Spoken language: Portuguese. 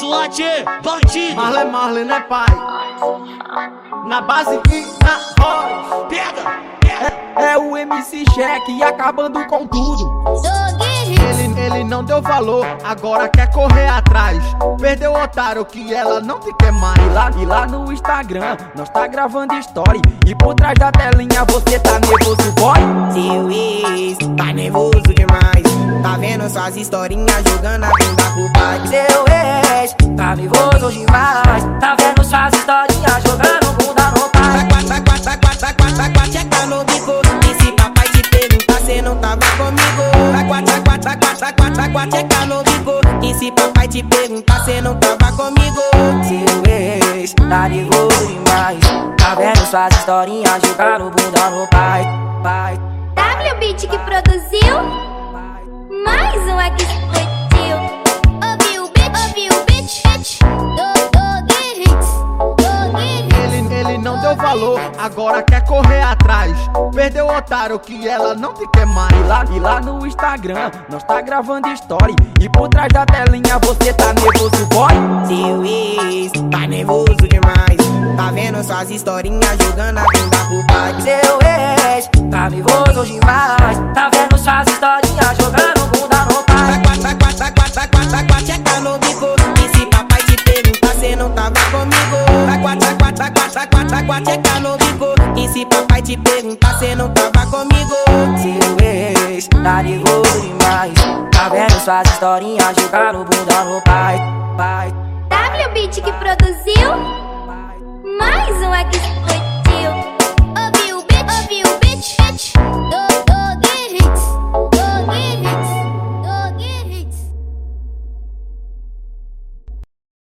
SWAT, bandido. Marley, Marley, né, pai? Na base e na voz. Pega, pega. É, é o MC Cheque acabando com tudo. Ele, ele não deu valor, agora quer correr atrás. Perdeu o otário que ela não te quer mais. E lá, e lá no Instagram, nós tá gravando story. E por trás da telinha você tá nervoso, boy? Seu ex tá nervoso demais. Tá vendo suas historinhas jogando a bunda pro pai. Seu ex tá nervoso demais. Tá vendo suas historinhas jogando bunda no pai. Tcheca no bico. E se papai te perguntar, cê não tava comigo. Tcheca no bico. E se papai te perguntar, cê não tava comigo. Seu ex tá nervoso demais. Tá vendo suas historinhas jogando bunda no pai. Pai, agora quer correr atrás. Perdeu o otário que ela não te quer mais. E lá, e lá no Instagram, nós tá gravando story. E por trás da telinha você tá nervoso, boy? Seu ex tá nervoso demais. Tá vendo suas historinhas jogando a bunda pro pai. Seu ex tá nervoso demais. Tá vendo suas historinhas jogando taquá, tcheca no bico. E se papai te perguntar, cê não tava comigo. Seu ex tá nervoso demais. Tá vendo suas historinhas jogando bunda no pai. Pai, W Beat que produziu, mais um aqui.